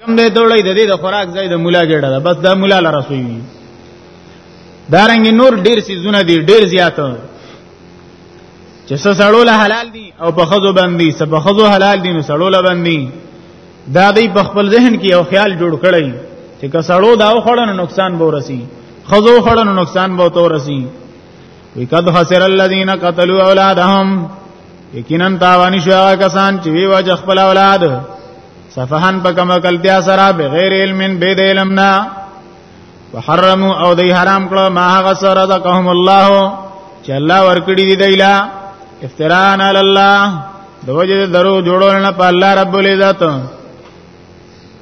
کم دې دوړې د دې د خوراک ځای د مولا ګډه ده بس دا مولا لاره سوی دارنګ نور ډیر سيزونه دي ډیر زیات چې څه سړول حلال دي او په خزو باندې څه په خزو حلال دي نو سړول باندې دا دې په خپل ذهن کې یو خیال جوړ کړی چې که سړو دا وخړنه نقصان به ورسی خزو خړنه نقصان به تورسی وکد خسر الذين قتلوا اولادهم یقینا تاوان شو هغه کسان چې وی وجه خپل اولاد صفحان په کما کلتیا سره بغیر علم بيد علمنا وحرموا او دی حرام کړه ما هغه سره رزقهم الله چې الله ورکړي دی دیلا افتران علی الله دوجه درو جوړول نه په الله رب العزت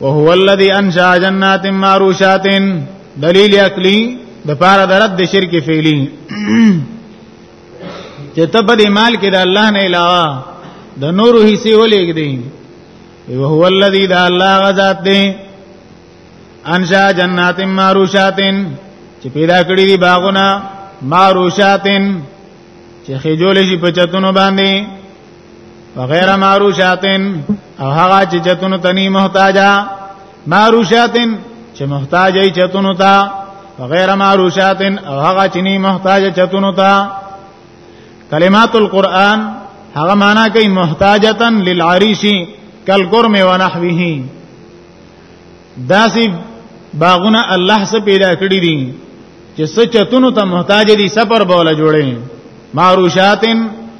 وهو الذي انشا جنات معروشات دلیل عقلی د پاره درد د شرک فعلی چې تبد مال کې د الله نه علاوه د نور حصے ولېګ دی او هو الذی د الله غزاد دی انشا جنات معروشاتن چې پیدا کړی دی باغونه معروشاتن چې خجول شي په چتونو باندې وغیر معروشاتن او هغه چې چتونو تنی محتاجا معروشاتن چې محتاج ای چتونو تا وغیر معروشاتن او هغه چې نی محتاج چتونو تا کلمات القرآن هغه معنا کوي محتاجتا للعریش کل قرم و نحوه داسی باغونه الله سره پیدا کړی دي چې سچتونو ته محتاج دي سفر بوله جوړي معروشاتن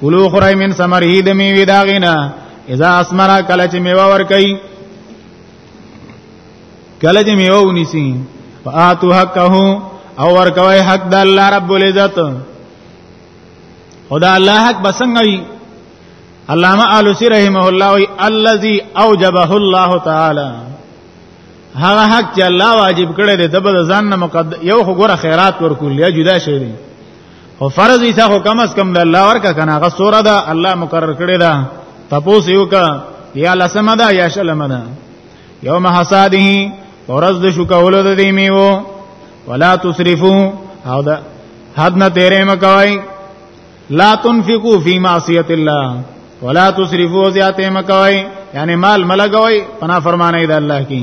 کلو خورای من ثمره د میوه داغینا اذا اسمرا کله چې میوه ور کوي کله چې میوه ونیسی فاتو حقه او ور کوي حق د الله رب العزت خدا الله حق بسنګي علامه علوسی رحمه الله وی الذي اوجبه الله تعالی هغه حق چې الله واجب کړی دی د بد ځان نه مقدم یو خو ګره خیرات ورکول یا جدا شي او فرض یې ته کم از کم د الله ورکا کنه هغه سوره ده الله مقرر کړی ده تاسو یو کا یا لسمه ده یا شلمه ده یوم حساده ورځ د شو کولو د دې میو ولا تسرفو او دا حد نه تیرې مکوای لا تنفقوا فی معصیت الله ولا تسرفو زیاته مکوای یعنی مال ملګوي پنا فرمانه د الله کی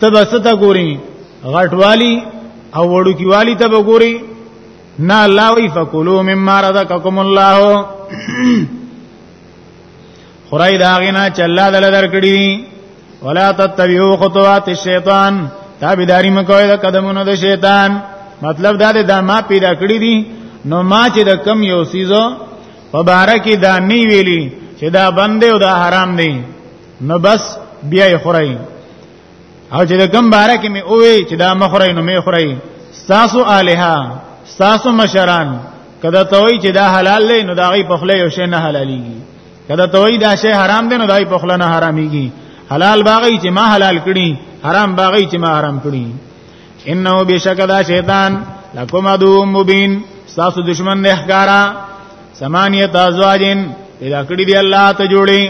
ته بس ته ګوري غټوالی او وړو کی والی ته وګوري نا الله وی فکلوا مما رزقکم الله خورای دا غینا چې الله دل درکړي ولا تتبعوا خطوات الشیطان تابعداري مکوئ د قدمونو د شیطان مطلب دا دی دا ما پیدا کړی دي نو ما چې د کم یو سیزو په بارکه دا نی ویلی چې دا بنده او دا حرام دی نو بس بیا یې خورای او چې د کم باره کې مې اوې چې دا مخورای نو مې خورای ساسو الها ساسو مشران کدا توي چې دا حلال دی نو دا غي په خله یو شی نه حلاليږي کدا توي دا شی حرام دی نو دا غي په خله نه حراميږي حلال باغی چې ما حلال کړي حرام باغی چې ما حرام کړي انه بشک دا شیطان لکم ادو مبین ساسو دشمن نه ښکارا سمانیت ازواجن پیدا کړی دی الله ته جوړي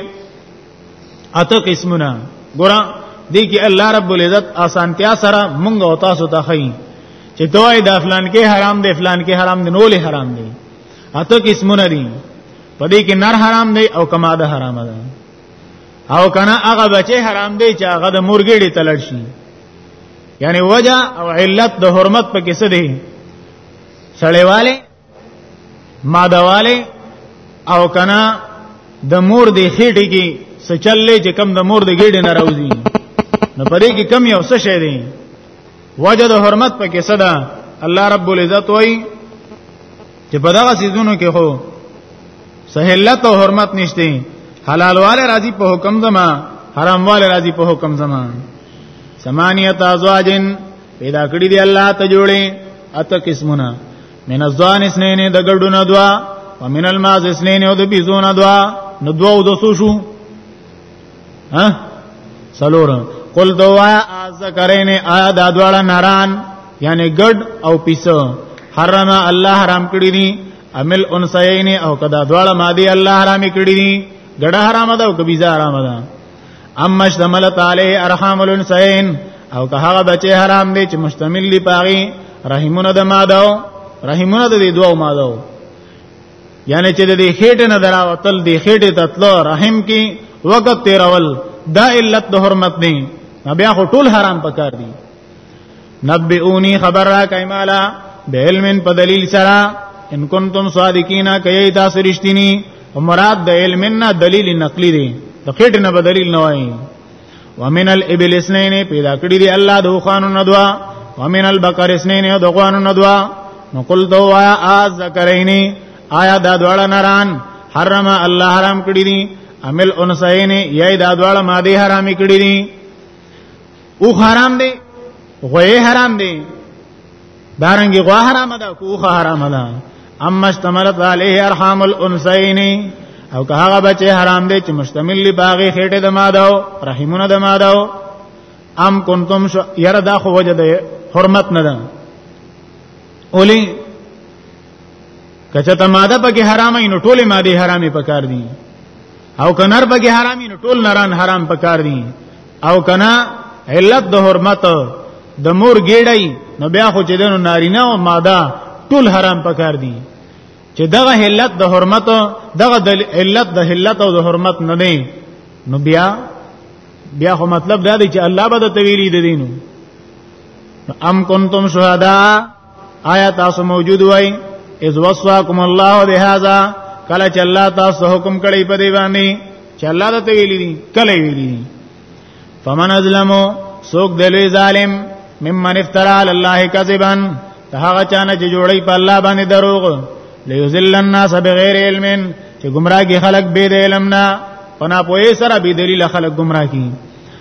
اته قسمونه ګور دې کې الله رب العزت اسانتیا سره مونږ او تاسو ته خایي چې توای د فلان کې حرام دی فلان کې حرام دی نولې حرام دی اته قسمونه دي پدې کې نر حرام دی او کما ده حرام ده او کنه هغه بچي حرام دی چې هغه د مورګېړي تلل شي یعنی وجه او علت د حرمت په کې څه دی سړیواله مادواله او کنا د مور د خېټې کې سچلې چې کم د مور د ګېډې نه راوځي نو پدې کې کم یو څه شی دی وجه د حرمت پکې صدا الله رب العزت وای چې په دغه سيزونو کې هو سهلت او حرمت نشته حلال والے راضی په حکم زما حرام والے راضی په حکم زما سمانیت ازواجن پیدا کړی دی الله ته جوړې اته قسمونه من الزان اسنین د ګډو نه دوا ومن الماز اسنین او د بیزو نه دوا نو دوا او د سو شو ها سلور قل دوا از کرین آیا د دواړه ناران یعنی ګډ او پیسو حرم الله حرام کړی دي عمل انسین او کدا دواړه مادي الله حرام کړی دي ګډه حرام ده او کبیزه حرام ده اما اشتملت علی ارحام الانسین او که هغه بچی حرام دی چې مشتمل دی پاغي رحمونه د ماده رحمونه د دې دوه ماده یعنی چې د دې خېټه نه دراوتل دی خېټه تتلو رحم کې وقت تیرول دا علت د حرمت نه بیا خو ټول حرام پکار دي نبئونی خبر را کای مالا بعلم په دلیل سره ان کنتم صادقین کای تاسو رښتینی او مراد د علم نه دلیل نقلی دی د خېټ نه بدلیل نه وایي ومن الابل اسنین پیدا کړی دی الله د خوانو ندوا ومن البقر اسنین د خوانو ندوا نو قل دو آیا از ذکرینی آیا دا دواړه نران حرم الله حرام کړی دي عمل انسین یی دا دواړه ماده حرام کړی دي او حرام دی غوی حرام دی دارنګي غوا حرام ده کوخه حرام ده اما استملت علیه ارحام الانثیین او که هغه بچي حرام دي چې مشتمل لی باغی خېټه د ماداو رحمونه د ماداو ام کنتم شو یره دا خو وجه ده حرمت نه ده اولی کچته ماده پکې حرامه نو ټوله ماده حرامه پکار دي او کنر پکې حرامي نو ټول نران حرام پکار دي او کنا علت د حرمت د مور ګیړی نو بیا خو چې دنو نارینه او ماده ټول حرام پکار دي چې دغه علت د حرمت دغه د علت د علت او د حرمت نه دی نو بیا بیا خو مطلب دا دی چې الله به د تویلی د دینو ام کنتم شهدا آیا تاسو موجود وای اذ وصاکم الله بهذا کله چې الله تاسو حکم کړی په دی باندې چې الله ته ویلي دي کله ویلي دي فمن ازلمو سوک دلوی ظالم ممن افترا علی الله کذبا ته هغه چانه چې جوړی په الله باندې دروغ ليذل الناس بغیر علم چې گمراهي خلق به د علم نه پنا پوي سره به دلیل خلق گمراه کی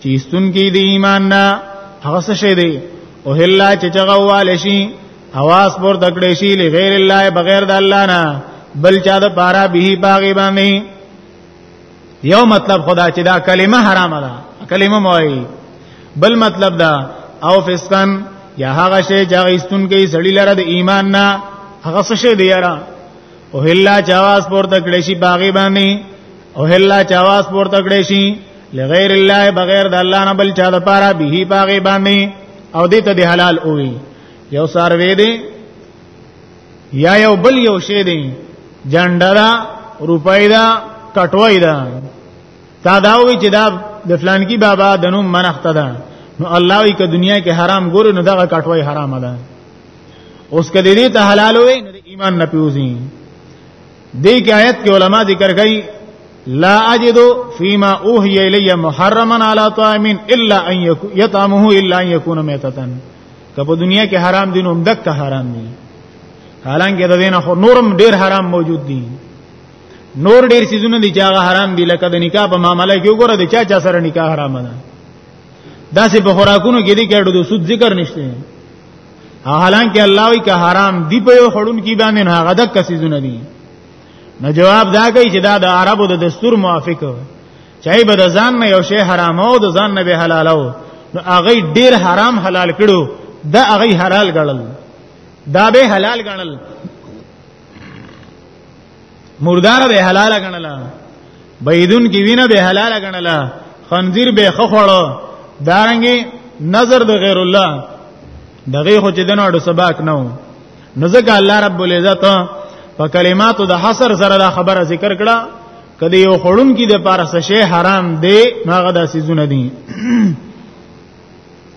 چې استون کې دی ایمان نه هغه څه شي دی او هلا چې چغه واله شي حواس پر دکړې شي لغیر الله بغیر د الله نه بل چا د پارا به باغی باندې یو مطلب خدا چې دا کلمه حرامه ده کلمه موي بل مطلب دا او فسقن یا هغه شی چې هغه استون کې سړی لره د ایمان نه هغه څه شی دی یاره او هلا چواز پور تکړه شي باغی باندې او هلا چواز پور تکړه شي لغیر الله بغیر د الله نه بل چا د پاره به باغی باندې او دې ته د حلال اووي یو سار وې دي یا یو بل یو شی دی جنډرا روپای دا کټوای دا تا دا وی چې دا د فلان کی بابا دنو منخته ده نو الله وی که دنیا کې حرام ګورو نو دغه کټوای حرام ده اوس کله دې ته حلال وې ایمان نه پیوزي دې کې آیت کې علما ذکر کوي لا اجد فيما اوحي الي محرما على طعام الا ان يطعمه الا ان يكون ميتة کبه دنیا کې حرام دي نو دک حرام دي حالانکه د دینه خو نورم ډیر حرام موجود دي نور ډیر سيزونه دي چې هغه حرام دي لکه د نکاح په معاملې کې وګوره د چا چا سره نکاح حرام ده دا سه په خوراکونو کې دي کې د سود ذکر نشته حالانکه الله وی که حرام دی په یو خړون کې باندې نه هغه د کسیزونه دي نو جواب دا کوي چې دا د عربو د دستور موافق چای به د ځان نه یو شی حرام او د ځان نه به حلال او نو هغه ډیر حرام حلال کړو دا هغه حلال ګڼل دا به حلال ګڼل مردار به حلال غنل بيدون کې وینه به حلال غنل خنزیر به خخړو دارنګي نظر د غیر الله دغه خو چې دنه اړو سباق نه و نو ځکه الله رب العزت په کلماتو د حصر سره دا خبره ذکر کړه کله یو خړون کې د پارسه شی حرام دی هغه د سيزونه دي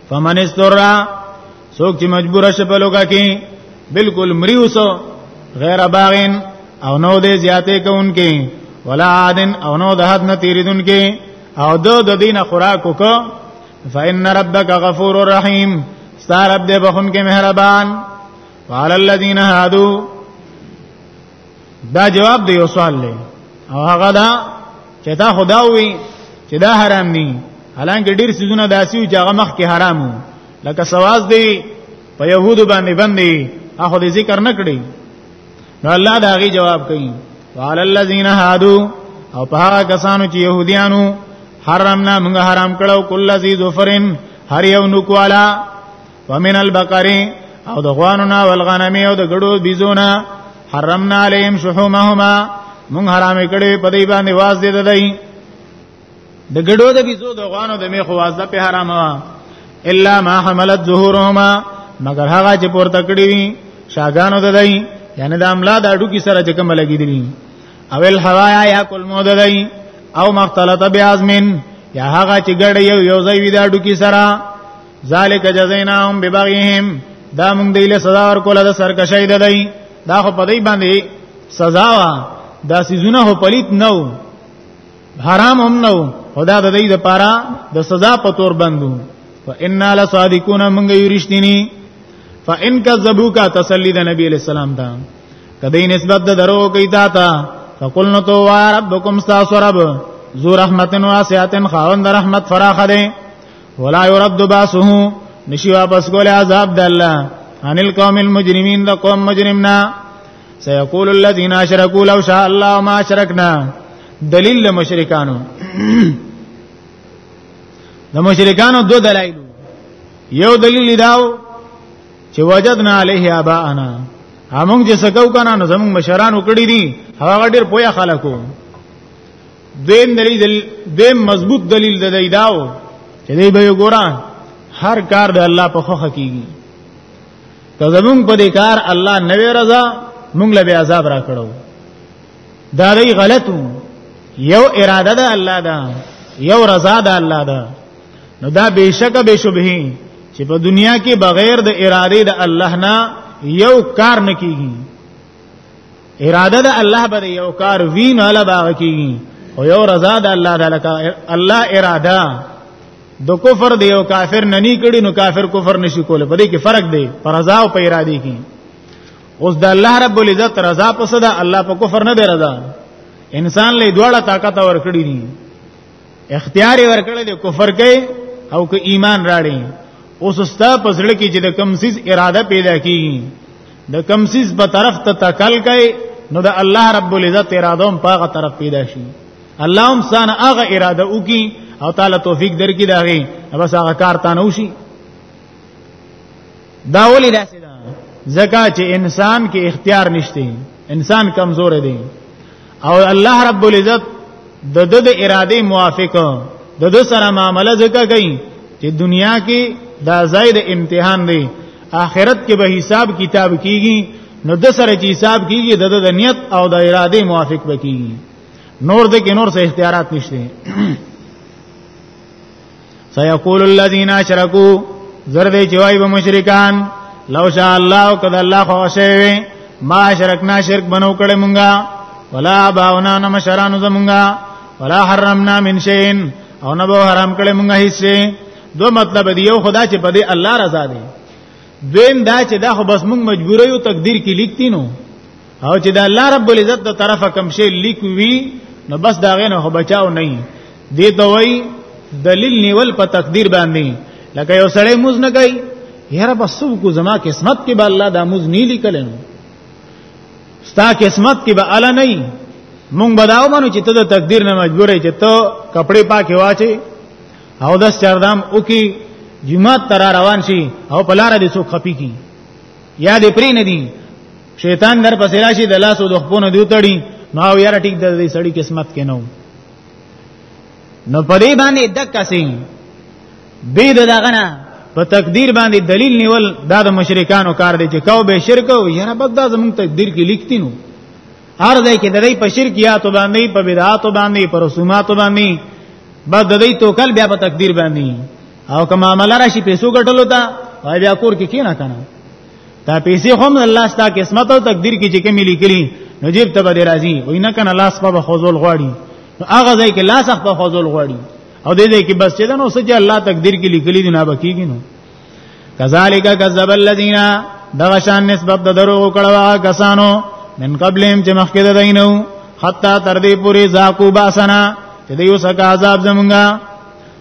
فمن استرا څوک چې مجبور شي په لوګه کې بالکل مریوس غیر باغین او نو دې زیاتې کوونکې ولا عادن او نو د حد نه تیریدونکې او دو د دینه خوراک وک فإن ربک غفور رحیم ستار رب دې بخون کې مهربان وعلى الذين هادو دا جواب دی یو سوال دی او هغه دا چې دا خدا وي چې دا حرام نه حالانکه ډیر سيزونه داسي چې هغه مخ کې حرام وو لکه سواز دی په يهودو باندې باندې اخو دې ذکر نه کړی نو الله دا غي جواب کوي وعلى الذين هادو او په هغه کسانو چې يهوديانو حرمنا موږ حرام کړو کل ذی ظفرن هر یو نکوالا ومن البقری او د غوانونا والغنم او د ګړو بيزونا حرمنا عليهم شحومهما مون حرام کړي په دې باندې واز دې دای د ګړو د بيزو د غوانو د میخ واز په حرام وا الا ما حملت ظهورهما مگر هغه چې پورته کړی وي شاګانو ددای یعنی د املا د اډو کی سره چې کوم لګی دي او الحوایا یا کل مو ددای او مختلط بیازمن یا هغه چې ګړ یو یو ځای وی د اډو کی سره ذالک جزیناهم ببغیهم دا موږ دی له سزا ورکول د سرکشی د دی دا خو په دې باندې سزا وا دا سيزونه هو پلیت نو حرام هم نو خدا د دې لپاره د سزا په تور بندو فإنا لصادقون موږ یو رښتینی فإن كذبوك تسلی د نبی علیہ السلام دا کدی نسبت د درو کوي تا تا فقلنا تو ربکم استاسرب ذو رحمتن واسعتن خاوند رحمت فراخ دی ولا يرد باسه نشي واپس کول عذاب د الله ان القوم المجرمين د قوم مجرمنا سيقول الذين اشركوا لو شاء الله ما اشركنا دلیل د مشرکانو د مشرکانو دو دلایل یو دلیل داو چې وجدنا عليه اباءنا همون چې سکو کنه نو زمون مشران وکړي دي هغه ډیر پویا خلکو دویم دلیل دویم مضبوط دلیل د دی داو چې دی به ګورا هر کار د الله په خوخه کیږي که زمون په دې کار الله نوې رضا مونږ له به عذاب را کړو دا دی غلطو یو اراده ده الله دا یو رضا ده الله دا نو دا بشک به شبهه چې په دنیا کې بغیر د اراده د الله نه یو کار نکېږي اراده د الله بر یو کار وی نه لا باغ کیږي او یو رضا د الله د الله اراده د کفر دی او کافر نه نی کړي نو کافر کفر نشي کوله په دې کې فرق دی پر رضا او په اراده کې اوس د الله رب العزت رضا پسدا الله په کفر نه دی رضا انسان له دوړه طاقت ور کړی دي اختیار ورکړل دی کفر کوي او که ایمان راړي اوس ستا پسړه کې چې د کمسیز اراده پیدا کیږي د کمسیز په طرف ته تکل کوي نو د الله رب العزت اراده هم پاغه طرف پیدا شي الله هم سان هغه اراده وکي او تعالی توفیق درکې داغي بس هغه کار تا نه وشي دا ولې داسې ده زکه چې انسان کې اختیار نشته انسان کمزور دی او الله رب العزت د د د اراده موافق د د سره معاملې ځکه کوي چې دنیا کې دا زائد امتحان دی آخرت کې به حساب کتاب کیږي نو د سره چې حساب کیږي د د نیت او د اراده موافق بکیږي نور د کې نور څه اختیارات نشته سيقول الذين اشركوا زرد جواب مشرکان لو شاء الله قد الله خوشوي ما شرکنا شرک بنو کړه مونږه ولا باونا نم شرانو زمونږه ولا حرمنا من شيء او نه به حرام کړه مونږه هیڅ دو مطلب دی یو خدا چې په دې الله رضا دی دویم دا چې دا خو بس مونږ مجبور یو تقدیر کې لیکتی نو او چې دا الله رب العزت د طرفه کم شی لیکوي نو بس دا غنه خو بچاو نه دې ته وای دلیل نیول په تقدیر باندې لکه یو سړی موز نه کوي یاره بس کو زما قسمت کې به الله دا موز نه لیکل نو ستا قسمت کې به الا نه مونږ بداو مانو چې ته د تقدیر نه مجبورې چې ته کپڑے پاکې واچي او داس چردام او کې جمعه تر روان شي او په لار دې څوک خپي کی یا دې پرې نه دي شیطان در پسې راشي د لاس او د خپونو دی تړي نو یاره ټیک د دې سړی قسمت کې نه نو په دې باندې دک سین به دغه نه په تقدیر باندې دلیل نیول دا د مشرکانو کار دی چې کاو به شرک او یاره بد دا زمونږ تقدیر کې لیکتی نو هر ځای کې د دې په شرکیات باندې په بدعات باندې په رسومات باندې بعد د دې توکل بیا په تقدیر باندې او کما عمل راشي پیسو ګټلو ته بیا کور کې کی نه کنه دا پیسې هم الله ستا قسمت او تقدیر کې چې کوم لیکلي نو جیب ته به راځي وای نه کنه لاس په خوزول غواړي نو هغه ځای کې لاس په خوزول غواړي او دې دې کې بس چې دا نو سچ الله تقدیر کې لیکلي دی نه بکیږي نو کذالک کذب الذین دغه شان نسبت د درو کړه کسانو من قبلهم چې مخکې د دینو حتا تر دې پوری ذاقو باسنا چې دیو سکه عذاب زمونږه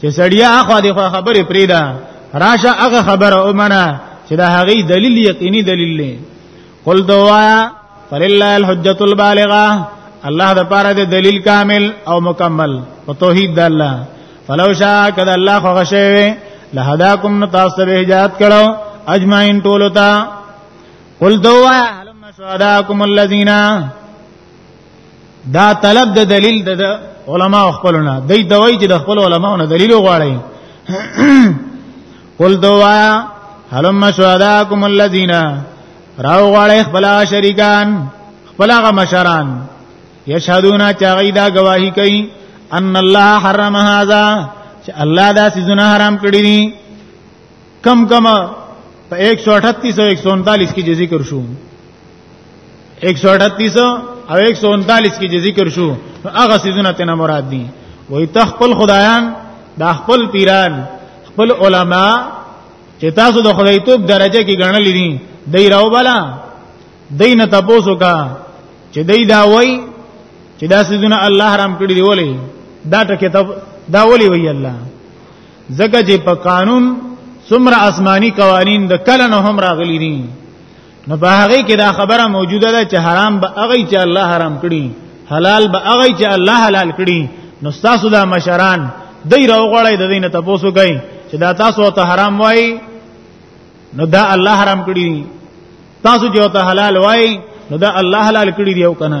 چې سړیا اخو د خبرې پریدا راشه هغه خبره اومنه چې دا هغه دلیل یقیني دلیل دی قل دوایا فلله الحجه البالغه الله د پاره د دلیل کامل او مکمل په توحید د الله فلو شاء کذا الله خو غشوي لهداکم تاسو به هدایت کړو اجمعین ټولتا قل دوایا هلم شهداکم الذین دا طلب د دلیل د علما خپلونه د دوی چې د خپل علماونو دلیل غواړي قل دوایا حلم شهداکم الذین راو غواړي خپل شریکان خپل غ مشران یشهدون چاغیدا گواہی کوي ان الله حرم هذا چې الله دا سيزونه حرام کړی دي کم کم په 138 او 139 کې ذکر شو 138 او 139 کې ذکر شو هغه سيزونه تنه مراد دي وای تخپل خدایان دا خپل پیران خپل علما چې تاسو د خدای توپ درجه کې ګڼل دي دای راو بالا دای نه تاسو کا چې دای دا وای چې دا سيزونه الله حرام کړی دی ولې دا ټکه دا ولې وای الله ځکه چې په قانون څومره آسماني قوانین د کله نه هم راغلي دي نو په هغه کې دا خبره موجوده ده چې حرام به هغه چې الله حرام کړي حلال به هغه چې الله حلال کړي نو تاسو دا مشران دای راوغړی د دینه تاسو کوي چې دا تاسو ته حرام وای نو دا الله حرام کړی تاسو جو ته حلال وای نو دا الله حلال کړی دی او کنه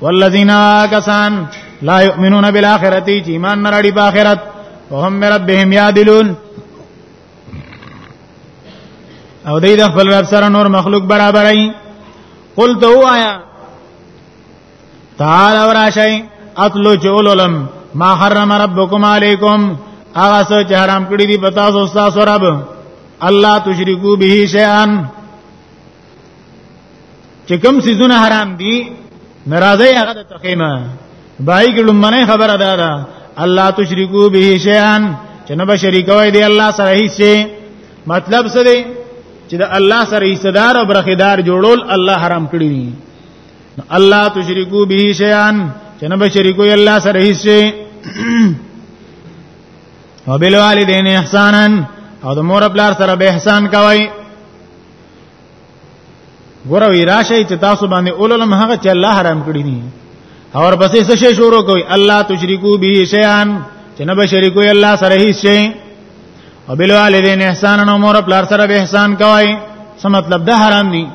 والذین کسان لا یؤمنون بالآخرة چې ایمان نه لري په آخرت وهم بربهم یعدلون او دې د خپل رب سره نور مخلوق برابرای قل ته وایا تعال وراشی اتلو چولولم ما حرم ربکم علیکم هغه څه چې حرام کړی دي پتا سو تاسو رب الله تشرکو به شیئا چې کوم سيزونه حرام دي ناراضي هغه د تخیمه بای کې لمنه خبره ده دا الله تشرکو به شیئا چې نه به شریکوي دی الله سره هیڅ مطلب څه دی چې د الله سره حصدار او برخیدار جوړول الله حرام کړی دی الله تشرکو به شیئا چې نه به شریکوي الله سره هیڅ وبالوالدین احسانا او د مور خپل سره به احسان کوي ګوره وی راشه چې تاسو باندې اوللم هغه چې الله حرام کړی دي اور پسې څه شی شروع کوي الله تشریکو به شیان چې نه بشریکو الله سره هیڅ شي او بل والدین احسان نو مور پلار سره به احسان کوي څه مطلب ده حرام دي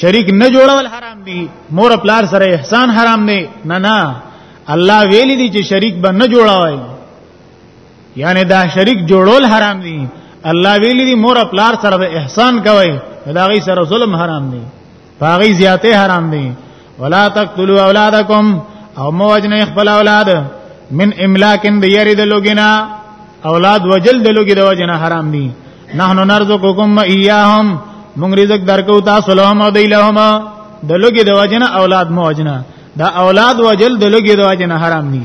شریک نه جوړول حرام دي مور پلار سره احسان حرام نه نه نه الله ویلي دي چې شریک به نه جوړوي یعنی دا شریک جوړول حرام دي الله ویلی دی مور پلار سره د احسان کوي دا غي سره ظلم حرام دي باغی زیاته حرام دي ولا تقتلوا اولادکم او موجنه خپل اولاد من املاکن د یری د لوګینا اولاد وجل د لوګي د وجنه حرام دي نحنو نرزقکم ایاهم مونږ رزق درکو تاسو له ما دی له ما د لوګي د وجنه اولاد موجنه دا اولاد وجل د لوګي د وجنه حرام دي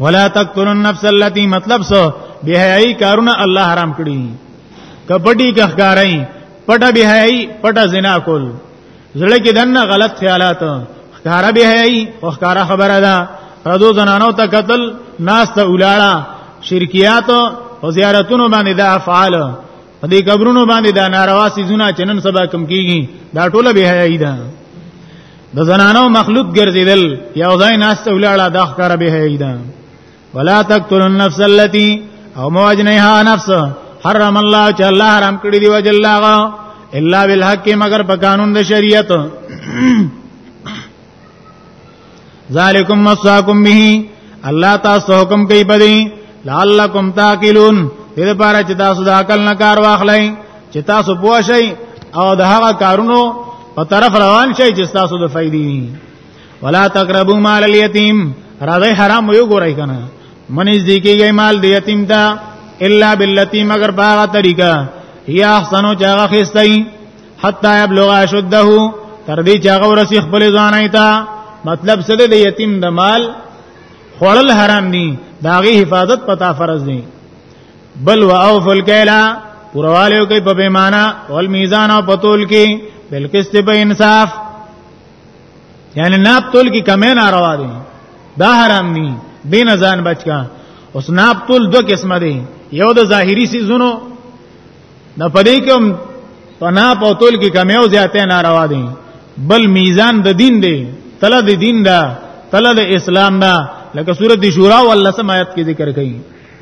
ولا تقتلوا النفس التي مطلب سو بهایي کارونه الله حرام کړی کبډي کخکارای پټه بهایي پټه زنا کول زړه کې دنه غلط خیالات خکارا بهایي او خکارا خبره ده ردو زنانو ته قتل ناس ته ولاړه شرکیات او زیارتونو باندې دا افعال په دې قبرونو باندې دا ناروا سيزونه چنن سبا کم کیږي دا ټوله بهایي ده د زنانو مخلوق ګرځیدل یو ځای ناس ته ولاړه د ښکار به هیدا ولا تقتل النفس التي او موجنها نفس حرم الله چې الله حرام کړی دی وجه الله الا بالحق مگر په قانون د شریعت ذالکم مساکم به الله تاسو حکم کوي پدې لعلکم تاکلون دې لپاره چې تاسو د عقل نه کار واخلئ چې تاسو پوه شئ او د هغه کارونو په طرف روان شئ چې تاسو د فائدې ولا تقربوا مال اليتيم راځي حرام یو ګورای کنه منځ دی کېږي مال د یتیم ته الا باللتی مگر باغه طریقہ یا احسنو چاغه خستای حتا یبلغ اشده تر دې چاغه ورسی خپل ځان ایتا مطلب څه دی یتیم د مال خړل حرام دي داغي حفاظت پتا فرض دي بل واوفوا الكيل پروالیو کوي په پیمانه او میزان او پتول کې بالقسط په انصاف یعنی ناب تول کې کمه ناروا دي دا حرام دي بین ځان بچ کا اوس ناب تول دو قسمه دي یو د ظاهری سيزونو د پدې کوم پنا په تول کې کمه او زیاته ناروا دي بل میزان د دین دی تله د دین دا تله د اسلام دا لکه سورۃ شورا ولسم آیات کې ذکر کړي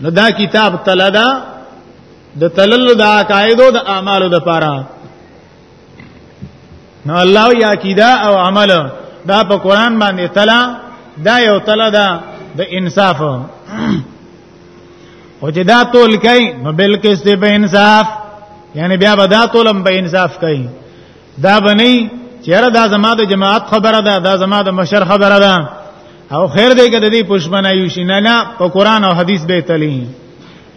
نو دا کتاب تلدا د تلل د عقایدو د اعمالو د پاره نو الله یا عقیده او عمل دا په قران باندې تلا دا یو تلا دا د انصاف او چې دا تول کوي نو بلکې ست په انصاف یعنی بیا به دا تولم په انصاف کوي دا بنئ چیرې دا زما د جماعت خبره ده دا زما د مشر خبره ده او خیر دې کده دې پښمنه یو شي نه نه په قران او حدیث به تلی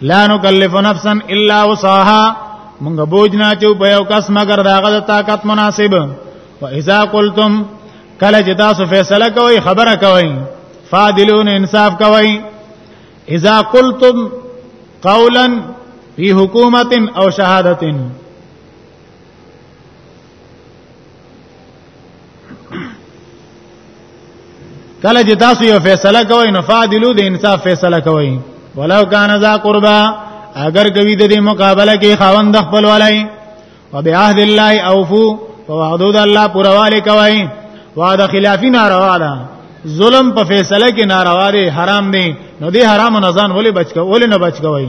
لا نکلف نفسا الا وصاها مونږ بوج نه چو په یو کس مگر داغه د طاقت مناسب و اذا قلتم کله چې تاسو فیصله کوئ خبره کوئ فادلون انصاف کوئ اذا قلتم قولا فی حکومت او شهادت کله چې تاسو یو فیصله کوئ نو فاعلو د انصاف فیصله کوئ ولو کان ذا قربا اگر کوي د دې مقابله کې خاوند خپل ولای او بعهد الله اوفو په وعده د الله پرواله کوي وعده خلافی ناروا ده ظلم په فیصله کې ناروا دی حرام دی نو دې حرام نه ځان ولې بچ کوي ولې نه بچ کوي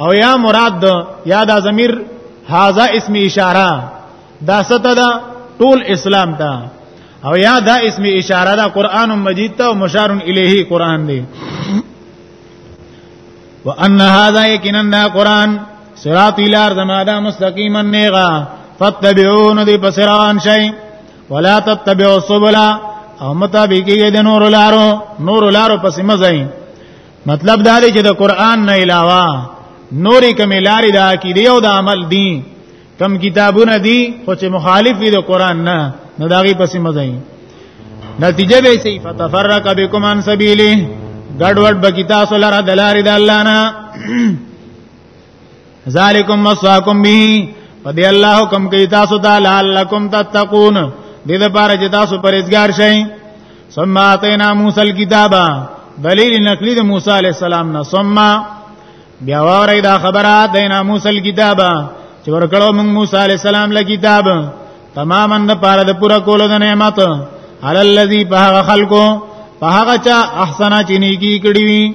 او یا مراد یا دا ضمیر هاذا اسم اشاره دا ستا دا ټول اسلام ته او یا دا اسم اشاره دا قران مجید ته مشار الیه قران دی وان هذا یقینا دا قران صراط الار زما دا مستقیما نیغا فتبعون دی بصران شی ولا تتبعوا السبل او مطابقی د نور لارو نور لارو پس مزین مطلب دا دی چې د قران نه علاوه نورې کومې لارې د عقیده او د عمل دي کم کتابونه دي خو چې مخالف دي د قران نه نو دا غي پسې مزه نتیجه به سي فتفرق بكم عن سبيله ګډوډ بکتا سولره دلاري د الله نه ذالکم مسواکم به په دې الله حکم کوي تاسو ته لعلکم تتقون دې لپاره چې تاسو پرهیزګار شئ ثم اتینا موسی الكتاب دلیل نقلی د موسی علی السلام نه ثم بیا وری دا خبره دینا موسی الكتاب چې ورکړو موږ موسی علی السلام له کتاب تماما د پاره د پورا کولو د نعمت علی الذی په خلقو په هغه چا احسنا چینی کی کړی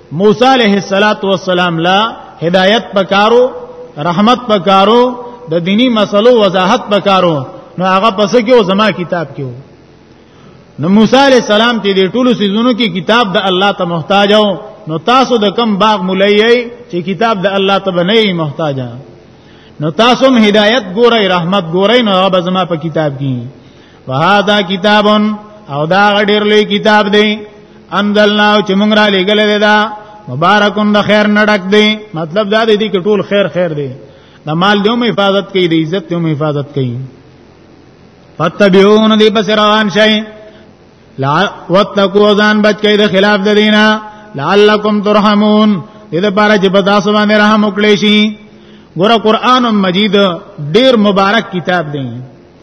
موسی علیه السلام لا هدایت پکارو رحمت پکارو د دینی مسلو وضاحت پکارو نو هغه پس کې او زما کتاب کې وو نو موسی علی السلام ته دې ټولو سيزونو کې کتاب د الله ته محتاج او نو تاسو د کم باغ مولای چې کتاب د الله ته نه محتاج نو تاسو هم هدایت ګورئ رحمت ګورئ نو هغه زما په کتاب کې وهذا کتاب او دا ډیر لوی کتاب دی انزلنا چې موږ را لګل دی دا مبارکون د خیر نډک دی مطلب دا دی چې ټول خیر خیر دی د مال دیوم حفاظت کوي د عزت دیوم حفاظت کوي فتبعون دی پس روان شئ لا وتقوا ځان بچ کړئ د خلاف د دینه لعلکم ترحمون دې لپاره چې په تاسو باندې رحم وکړئ شي ګوره قران مجید ډیر مبارک کتاب دی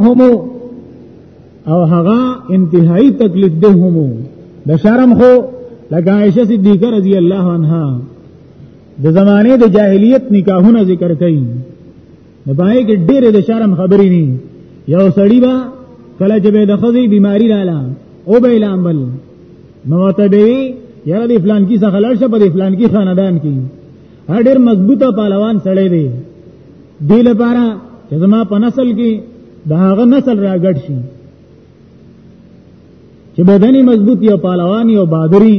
همو او هغه انتهایی تکلیف ده همو د شرم خو لکه عائشه صدیقه رضی الله عنها د زمانه د جاهلیت نکاحونه ذکر کړي نه پای کې ډېر د شرم خبرې نه یو سړی با کله چې به د خزي بیماری رااله او به لامل نو ته به یاره د فلان کی څخه لړ شه په فلان کی خاندان کې ډېر مضبوطه پهلوان سړی دی دی لپاره چې زما په نسل کې دا غ نسل راګډ شي چې بدني مضبوطی او پهلواني او بادری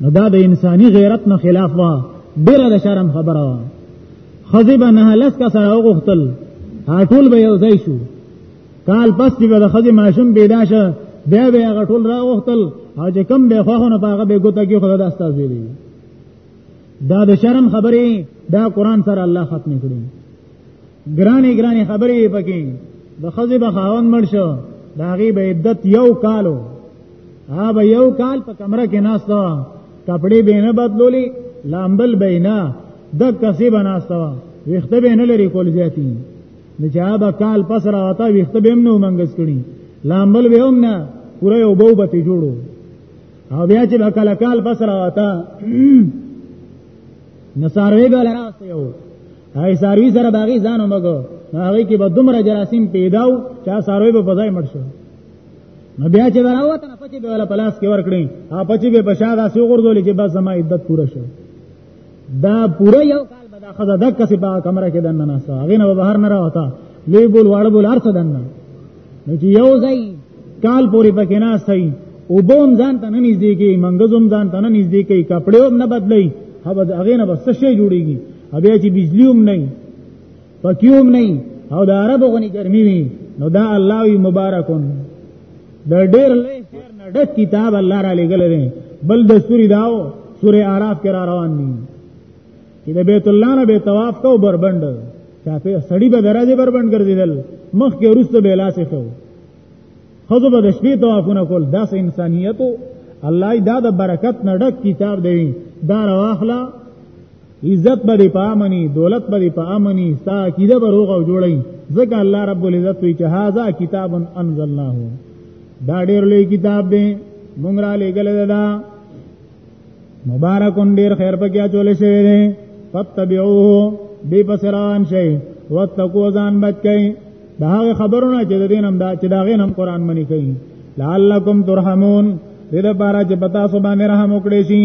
نو دا د انساني غیرت نه خلاف وا ډیره د شرم خبره وا خزیبه نه لس کا سره وغختل هټول به یو ځای شو کال پس دی د خزی ماشوم پیدا شه بیا به هغه ټول را وغختل او چې کم به خو نه پاغه به ګوته کې خدای داستا زی دی دا د شرم خبره دا قران سره الله ختم کړی ګرانی ګرانی خبرې پکې د خزې به خاون مړ شو د هغې به عدت یو کالو ها به یو کال په کمره کې ناسته کپڑے به نه بدلولې لامبل به نه د کسې به ناسته وخت به نه لري کول زیاتی نه جواب کال پس را وتا وخت به هم نو منګس کړي لامبل به هم نه پوره یو بو به جوړو او بیا چې کله کال پس را وتا نصاروی به لراسته یو هاي ساروي سره باغی ځان ومګو هغه کې به دومره جراثیم پیداو چې ساروي په فضای مړ شي نو بیا چې راوت نه پچې به ولا پلاس کې ور کړی ها پچې به بشاده سی غردول چې بس زما عدت پوره شو دا پوره یو کال به دا خزه دک سی په کمره کې دنه نه سو هغه نه بهر نه راوتا لوی بول واړ بول ارته دنه نو چې یو ځای کال پوری پکې نه سي او بوم ځان ته نه نږدې کی منګزوم ځان ته نه نږدې کی کپڑے هم نه بدلای هغه هغه نه بس شي جوړیږي بیا چې بجلی هم نه پکی هم نه او د عربو غني ګرمي وي نو دا الله وی مبارکون د ډېر لوی خیر نه ډک کتاب الله را لګل دی بل د سوري داو سورې আরাف کې را روان دي چې د بیت الله نه به طواف کو بربند چا په سړی به درازه بربند ګرځیدل مخ کې روسته به لاسه کو خذو به د شپې طوافونه کول داس انسانیتو الله دا د برکت نه ډک کتاب دی دا راخلا عزت به په امني دولت به په امني ستا عقیده به روغ او جوړي ځکه الله رب العزت وی چې هاذا کتاب انزلناه دا ډېر لوی کتاب دی مونږ را لېګل دا مبارکون ډېر خیر په کې چولې شوی دی فتبعوه دی بصران شي وتقو ځان بچ کئ دا هغه خبرونه چې د دینم دا چې دا غینم قران منی کئ لعلکم ترحمون دې لپاره چې پتا سو باندې رحم وکړي شي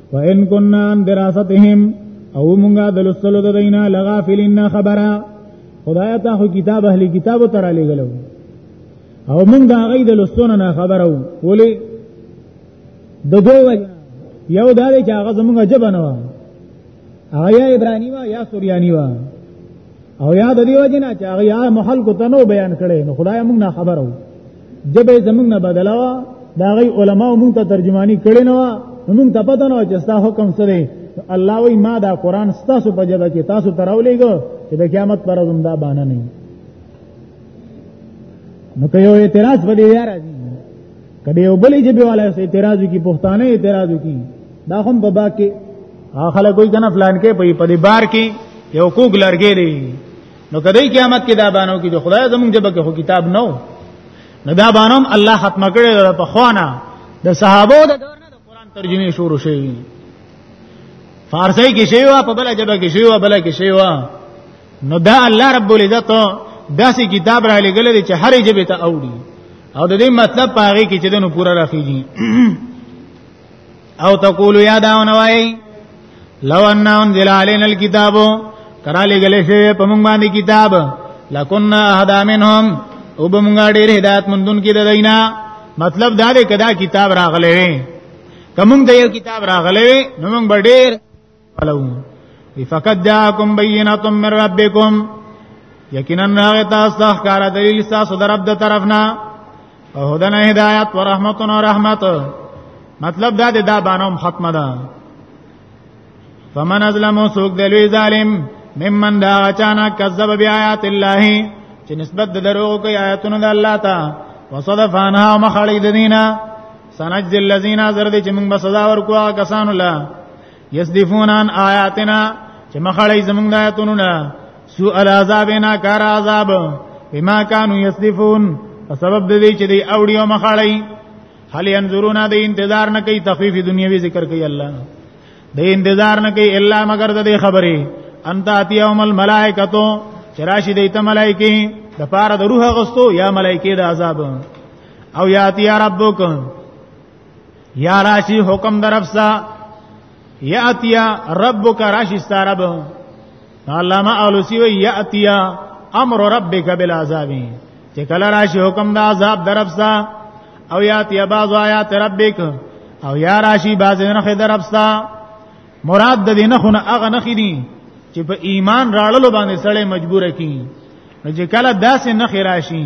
وان كنا عن دراستهم او مونږه د لسلو د دینا لغافلین خبره خدای ته خو کتاب اهلی کتاب تر علی غلو او مونږ دا غي د لسونه نه خبره وو ولی د دوی وجه یو دا چې هغه زمونږه جبنه و آیا ابراهیمه یا سوریانی و او یاد دی وجنا چې هغه یا محل کو تنو بیان کړي نو خدای موږ نه خبرو جبه زموږ نه بدلاوا دا غي علما موږ ته ترجمانی کړي نو موږ ته پته نو چې ستا حکم سره الله وی ما دا قران ستاسو په جبه کې تاسو تراولېګو چې د قیامت پر ورځ دا باندې نه نو که یو اعتراض ولې یار کله یو بلې جبه والا سه اعتراض کی پښتانه اعتراض کی دا هم په باک کې خلک وایي کنه فلان کې په په بار کې یو کوګ لرګې دی نو کله قیامت کې دا بانو کې خدای زمونږ جبه کې خو کتاب نو نو دا بانوم الله ختم کړي په خوانه د صحابه د دور نه د قران ترجمه شروع شوی فارسی کې شوی وا په بل جبه کې شوی وا بل کې شوی وا نو دا الله رب العزت داسې کتاب را لګل چې هر جبه ته اوړي او د دې مطلب پاره کې چې دنو پورا راخیږي او تقول یا داون وای لو ان انزل علينا الكتاب کرا لګلې شوی په موږ باندې کتاب لکنا اهدا منهم او به موږ ډېر هدایت مندون کې دینا مطلب دا دی کدا کتاب راغلې کوم ته یو کتاب راغلې نو موږ ډېر وی فقط جاءکم بینۃ من ربکم یقینا راغ تاسو ته ښکار دلیل تاسو در رب د طرفنا او هدن هدایت و رحمت و رحمت مطلب دا د دا بانوم ختمه ده فمن ازلم سوق دلوی ظالم ممن دا اچانا کذب بیاات الله چې نسبت د دروغ کوي آیاتونو د الله ته وصدف عنها مخړی د دینه سنجد الذین زرد چې موږ به سزا ورکوه کسان الله یصدفون عن آیاتنا چې مخړی زمونږ د آیاتونو نه سو العذاب نه کار عذاب بما كانوا یصدفون په سبب د دې چې دی اوړي او مخړی هل ينظرون د انتظار نه کوي تخفیف دنیوي ذکر کوي الله د انتظار نه کوي الا مگر د دې خبرې انت اتی یوم الملائکتو چراشی دیت ملائکی د پاره د روح غستو یا ملائکی د عذاب او یاتی ربک یا راشی حکم درفسا یاتیا ربک راشی ستارب علامه اولسی وی یاتیا امر ربک بالعذاب چې کله راشي حکم د عذاب درپسا او یات یا بعض آیات ربک او یا راشي بعض نه خې درپسا مراد د دې نه خونه هغه نه خېدي چې په ایمان راړلو باندې سړی مجبور کی نو چې کله داسې نه خې راشي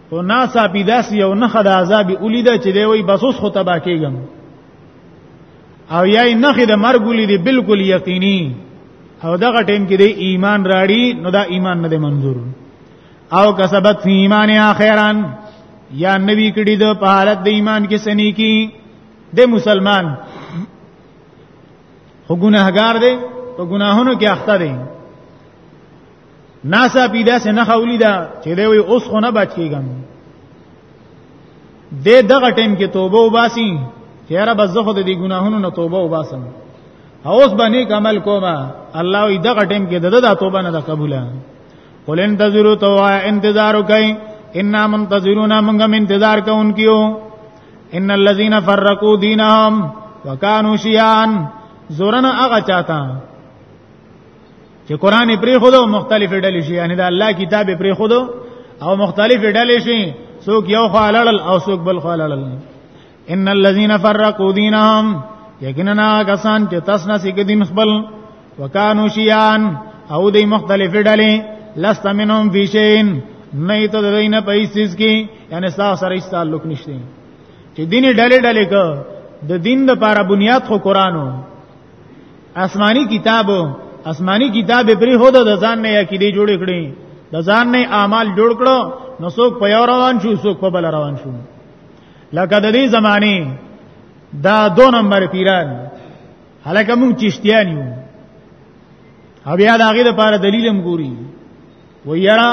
او ناسا پیداس یو نه خد عذاب اولیدا چې دی وای بس اوس خو تبا کېږم او یای نه خد مرګ ولیدي بالکل یقیني او دغه ټیم کې دی ایمان راړي نو دا ایمان نه دی منظور او کسبت فی ایمان اخران یا نبی کړي د په حالت د ایمان کې سني کی د مسلمان هو ګناهګار دی په ګناهونو کې اخته دی ناسا پیدا سه نه خولی دا چې دی وي اوس خو نه بچ کیږم د دغه ټیم کې توبه وباسي چې رب زه خو د دې ګناهونو نه توبه وباسم اوس باندې عمل کومه الله یې دغه ټیم کې د د توبه نه قبوله قل انتظروا تو انتظار وکئ ان منتظرون موږ انتظار کوونکیو ان الذين فرقوا دينهم وكانوا شيعا زورنا اغا چاته چې قران پرې خو دو مختلف ډلې شي یعنی د الله کتاب پرې خو دو او مختلف ډلې شي څوک یو خالل او څوک بل خالل ان الذين فرقوا دينهم یقینا کسان چې تاسو نه سګ دین خپل وکانو شیان او دې مختلف ډلې لست منهم فی شین نه ته دین په هیڅ کې یعنی تاسو سره هیڅ تعلق نشته چې دیني ډلې ډلې کو د دین د لپاره بنیاد خو قرانو آسمانی کتابو آسمانی کتاب پرې هو د ځان نه یا کې دی جوړ کړي د ځان نه اعمال جوړ کړو نو څوک په یو روان شو څوک په بل روان شو لکه د دې زمانه دا دو نمبر پیران هلکه مونږ چشتیان یو او بیا دا غیر لپاره دلیلم ګوري و یرا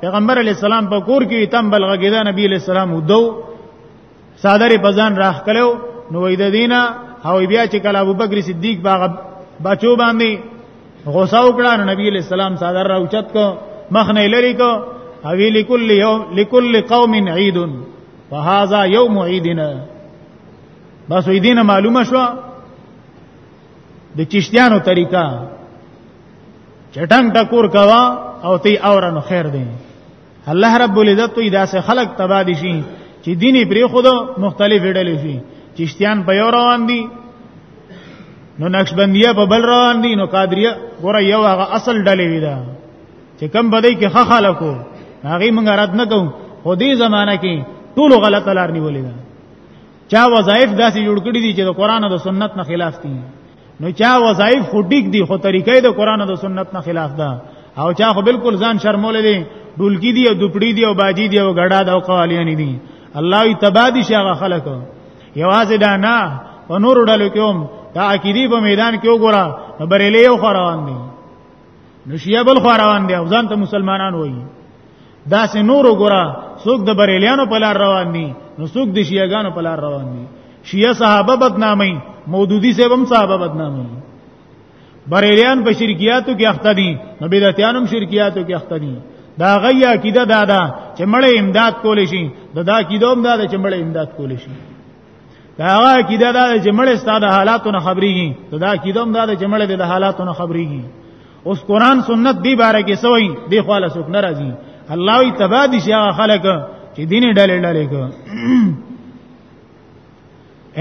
پیغمبر علی السلام په کور کې تم بلغه کېده نبی علی السلام ودو صادری بزان راخ کلو نو وې د دینه او بیا چې کله ابوبکر صدیق باغ بچو باندې غوسه وکړه نو نبی علیہ السلام صادر را اوچت کو مخ نه لری کو او لکل یوم لکل قوم عید فهذا یوم عیدنا بس وې دینه معلومه شو د چشتیانو طریقہ چټنګ ټکور کوا او تی اورن خیر دی الله رب العزت وی دا سه خلق تبا دي شي چې دیني پرې خود مختلف ډلې شي چشتیان په یو روان دي نو نقشبندیه په بل روان دي نو قادریه ګوره یو هغه اصل ډلې وی دا چې کم بدای کې خ خلکو هغه موږ رات نه کوو خو دې زمانہ کې ټول غلط لار نیولې ده چا وظایف داسې جوړ کړی دي چې د قران او د سنت نه خلاف دي نو چا وظایف خو ډیګ دی خو طریقې د قران او د سنت نه خلاف ده او چا خو بالکل ځان شرمول دي ډولکی دی او دوپړی دی او باجی دی او غړا دا او قوالیان دي الله ای تبادی شغه خلق یوازې دا نه په نور ډلو کې هم دا عقیدی په میدان کې وګوره بریلی یو خروان دي نو شیعه بل خروان دي او ځان ته مسلمانان وایي دا سه نور وګرا څوک د بریلیانو په لار روان دي نو څوک د شیعاګانو په لار روان دي شیعه صحابه بدنامي مودودی سه هم صحابه بدنامي بریلیان په شرکیاتو کې اخته دي نو بدعتیان هم شرکیاتو کې اخته دي دا غیا کیده دادا چې مړې امداد کول شي دا کیدوم دادا چې مړې امداد کول شي دا هغه عقیده دا چې مړ ستاده حالاتو نه خبريږي دا عقیده هم دا چې مړ د حالاتو نه خبريږي اوس قران سنت دی باره کې سوې دی خاله څوک ناراضي الله وی تبا دي شي خلک چې دیني ډلې ډلې کو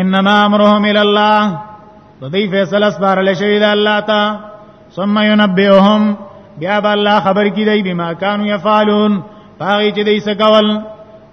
انما امرهم الى الله د دې فیصله سپارل شوی د الله تا ثم ينبئهم بیا به الله خبر کی دی بما كانوا يفعلون پاغي چې دې څه کول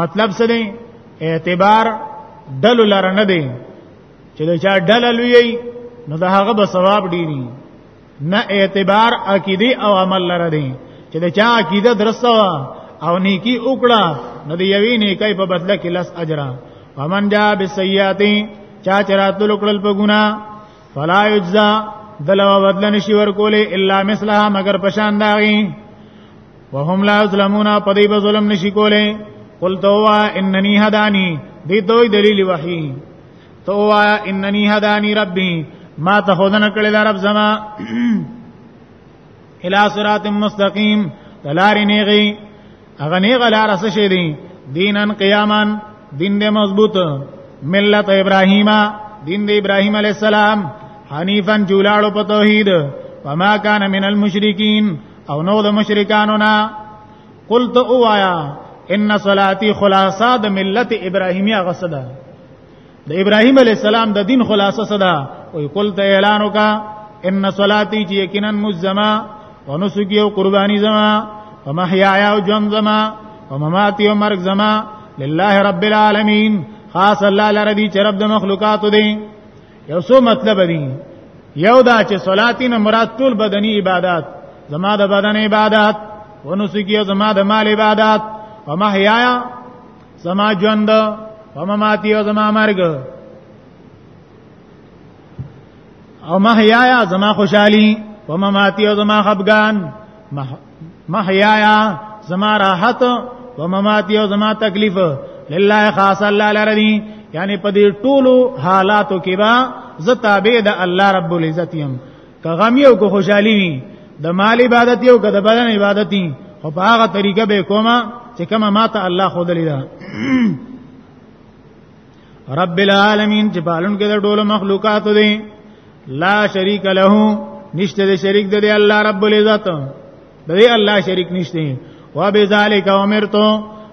مطلب څه دی اعتبار دل لره نه دی چې دا چا دل لوی نو دا هغه به ثواب ډیری نه اعتبار عقیده او عمل لره دی چې دا چا عقیده درسته او نیکی وکړه نو دی یوی نیکای په بدله کې لس اجر ومن جا بسیاتی چا چرات لوکړل په ګنا فلا یجزا دلوا بدل نشي ورکولې الا مثلها مگر پشان داغي وهم لا ظلمون په دې به ظلم نشي کولای قل توا انني هداني دې دوی دلیل وحي توا انني هداني ربي ما ته خدن کړل رب زما الى صراط مستقيم تلار نیغي اغه نیغه لار څه شي دي دینن قیامن دین دې مضبوط ملت ابراهیم دین دې ابراهیم علی السلام حنیفن جولاړو په توحید وما کان من المشرکین او نو د مشرکانو نه قلت اوایا ان صلاتی خلاصه د ملت ابراهیمیه غصدا د ابراهیم علی السلام د دین خلاصه صدا او قلت اعلان وکا ان صلاتی چې یقینا مزما ونسکی او قربانی زما ومحیایا او جون زما ومماتی او مرګ زما لله رب العالمین خاص الله لردی چې رب د مخلوقات دی یو څو مطلب دی یو دا چې صلاتین مراد ټول بدنی عبادت زما د بدن عبادت ونسکی زما د مال عبادت او محیایا زما ژوند او مماتی او زما مرګ او محیایا زما خوشحالی او مماتی او زما خفګان محیایا زما راحت و مماتی او زما تکلیف لله خاص الله لرضی یعنی په دې ټولو حالاتو کې با زه تابع د الله رب العزت يم که غم یو کو خوشحالي وي د مال عبادت یو که د بدن عبادت وي خو په هغه طریقه به کومه چې کومه ماته الله خود لیدا رب العالمین چې پالون کې د ټول مخلوقات دی لا شریک له نشته د شریک د الله رب العزت د دې الله شریک نشته و بذالک امرتو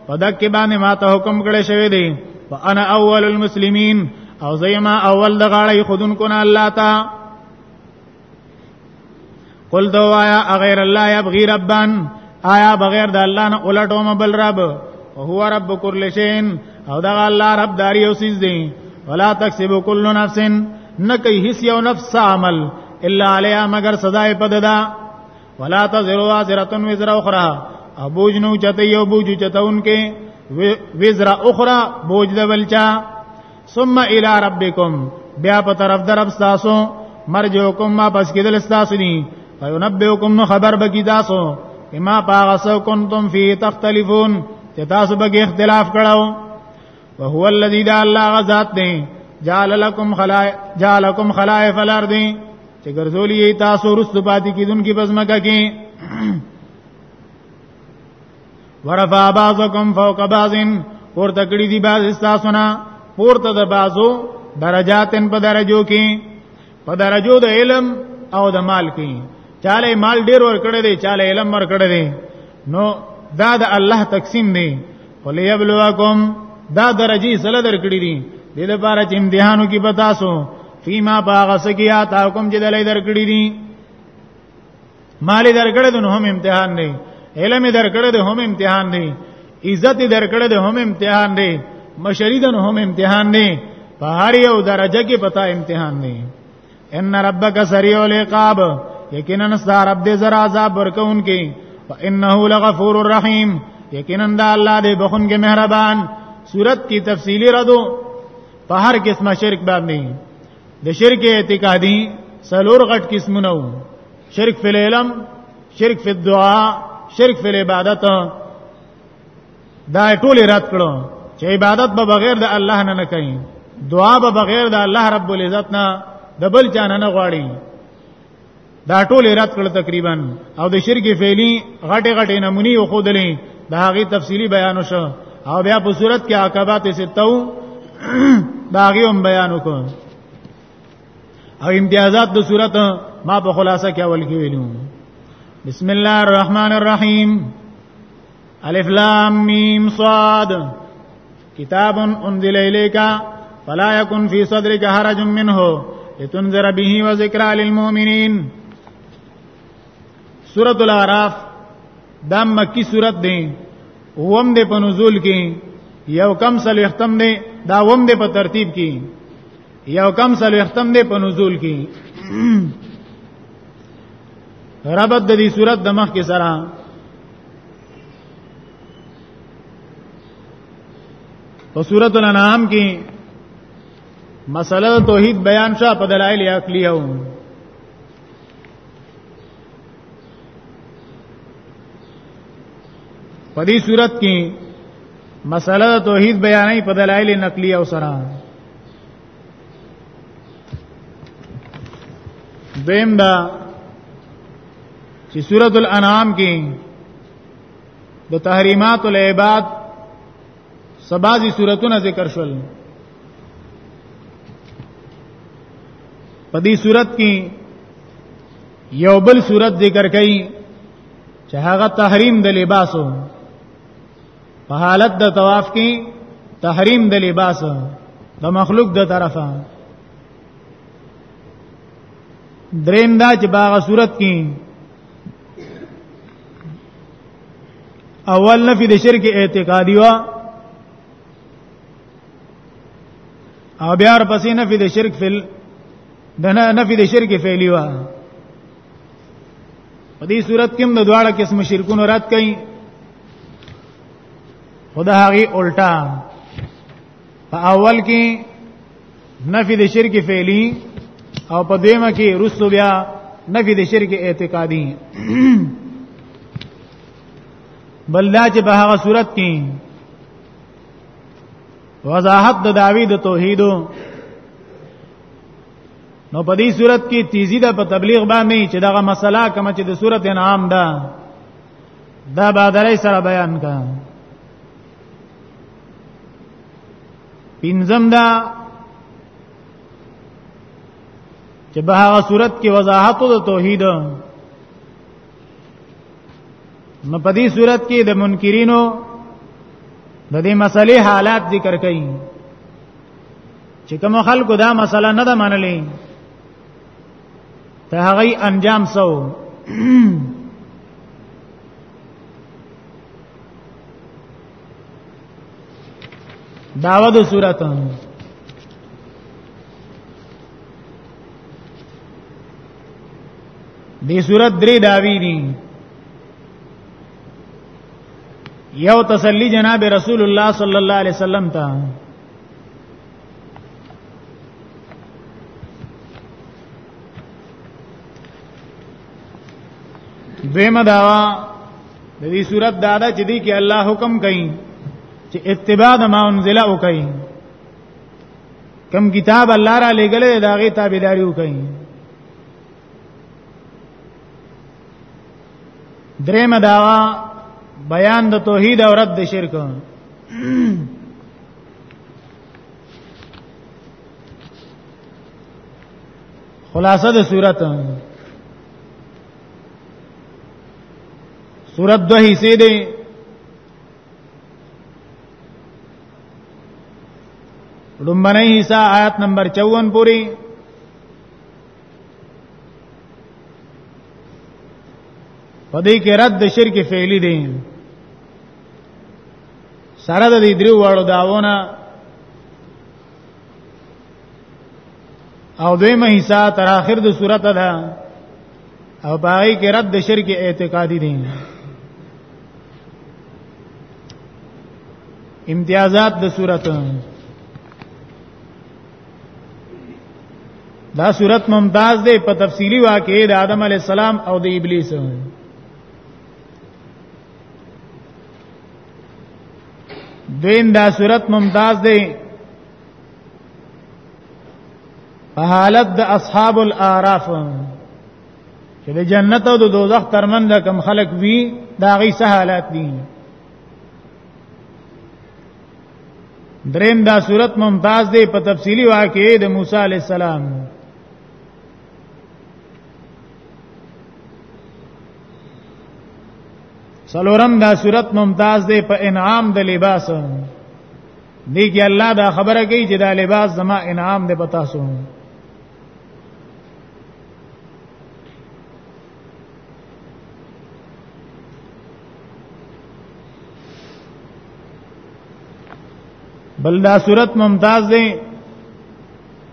پدک باندې ما ته حکم کړی شوی دی وانا اول المسلمین او زیما اول د غاړې خودن کو نه الله تا قل دوایا غیر الله یبغی ربان آیا بغیر د الله نه الټوم بل رب هو رب کل شین او دا الله رب داری او سیز دی ولا تکسب کل نفس نکه هیڅ یو نفس عمل الا علیها مگر صدای پددا ولا تزر وازره وزر اخرى ابوج نو چته یو بوج چته انکه وزر اخرى بوج د بلچا ثم الى ربکم بیا په طرف درب تاسو مرجوکم ما پس کېدل تاسو دي فینبئکم نو خبر بکی تاسو بما پاغسو کنتم فی تختلفون چې تاسو به اختلاف کړو وهو الذی دا الله غزاد دی جعل لكم خلائف جعلكم خلائف الارض چې ګرځولې تاسو رسو پاتې کیدونکو بزمکه کې ورفع بعضکم فوق بعض اور تکړی دی بعض تاسو نه پورته د بعضو درجاتن په درجو کې په درجو د علم او د مال کې چاله مال ډیر ور کړی دی چاله علم ور کړی دی نو دا د الله تقسیم دی وليبلوکم دا درجی سره درکړي دي د دې لپاره چې امتحانو کې پتا سو فيما باغسکیا تا حکم چې دلې درکړي دي مال درکړه د هم امتحان دی علم درکړه د هم امتحان دی عزت درکړه د هم امتحان دی مشری د هم امتحان دی په هر یو درجه کې پتا امتحان دی ان ربک سریع العقاب یقینا ستاره رب دې زرا عذاب ورکون کې انه لغفور الرحیم یقینا دا الله دې بخون کې مهربان صورت کی تفصیلی ردو په هر قسمه شرک باندې د شرک اعتقادي سلور غټ قسمونه وو شرک فی العلم شرک فی الدعاء شرک فی العبادت دا ټول رات کړو چې عبادت به بغیر د الله نه نه کوي دعا به بغیر د الله رب العزت نه د بل چا نه نه غواړي دا ټول رد کړ تقریبا او د شرک فعلی غټه غټه نمونی او خودلې دا غي تفصیلی بیان شو او بیا په صورت کې عقبات ستو دا غي هم بیان وکړ او امتیازات د صورت ما په خلاصه کې اول کې ویلو بسم الله الرحمن الرحیم الف لام میم صاد کتاب انزل الیک فلا یکن فی صدرک حرج منه لتنذر به و ذکرا للمؤمنین سورۃ الاعراف دا مکی سورۃ دی وم دې په نزول کې یو کم سل ختم دې دا وم دې په ترتیب کې یو کم سل ختم دې په نزول کې ربط د دې صورت د مخ کې سره په سورۃ الانعام کې مسله توحید بیان شوه په دلایل عقلیه او په دې صورت کې مسله توحید بیانې په دلایل نقلی او سره دیم دا چې سورۃ الانعام کې د تحریمات العباد سبازي صورتونه ذکر شول په دې صورت کې یو بل صورت ذکر کړي چې هغه تحریم د لباسو په حالت د طواف کې تحریم د لباس د مخلوق د طرفه دریم دا چې باغه صورت کې اول نفي د شرک اعتقادي وا او بیا پسې نفي د شرک فل د نه نفي د شرک فعلی وا په دې صورت کې د دواړه قسم شرکونو رات کړي خدا هغه الټا په اول کې نفي د شرک فعلی او په دیمه کې رسو بیا نفي د شرک اعتقادي بل دا چې په هغه صورت کې وضاحت د داوی د توحید نو په دې صورت کې تیزی ده په تبلیغ باندې چې دغه مسله کوم چې د صورت انعام ده دا بادرې سره بیان کړه پنځم دا چې به هغه صورت کې وضاحت د توحید نو په دې صورت کې د منکرینو د دې مسلې حالات ذکر کړي چې کوم خلکو دا مسله نه ده منلې ته هغه انجام سو داوا د صورت دې صورت درې داوی دي یو تسلی جناب رسول الله صلی الله علیه وسلم ته دیمه داوا د دې صورت دا ده چې دی کې الله حکم کوي چې اتباع د ما انزل او کوي کم کتاب الله را لګلې دا غي تابعداري وکړي درېمه داوا بیان د توحید او رد شرک خلاصه د صورت صورت دوه حصے دي لومبنه حصہ آیت نمبر 54 پوری پدې کې رد شرک فعلی دي سره د دې درو واړو داونه او دویمه حصہ تر اخر د صورت ده او باقی کې رد شرک اعتقادي دي امتیازات د صورت دا صورت ممتاز دی په تفصیلی واقعې د آدم علی السلام او د ابلیس دین دا صورت ممتاز دی په حالت د اصحاب الاعراف چې د جنت او د دوزخ ترمن د کم خلق وی دا غي سهالات دي دریم دا صورت ممتاز دی په تفصیلی واقعې د موسی علی السلام سلورم دا صورت ممتاز دی په انعام د لباس دی کې الله دا خبره کوي چې دا لباس زما انعام دی پتا سو بل دا صورت ممتاز دی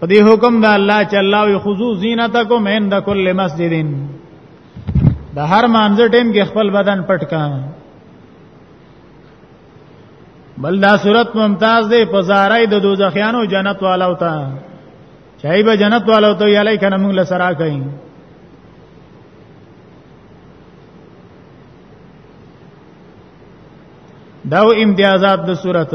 په دې حکم د الله چې الله وي خذو زینتکم عند کل مسجدین د هر مانځ ټیم کې خپل بدن پټ کا بل دا صورت ممتاز دی په زارای د دوزخیانو جنت والا وتا چای به جنت والا وتا یلی کنه موږ لسرا کین دا امتیازات د صورت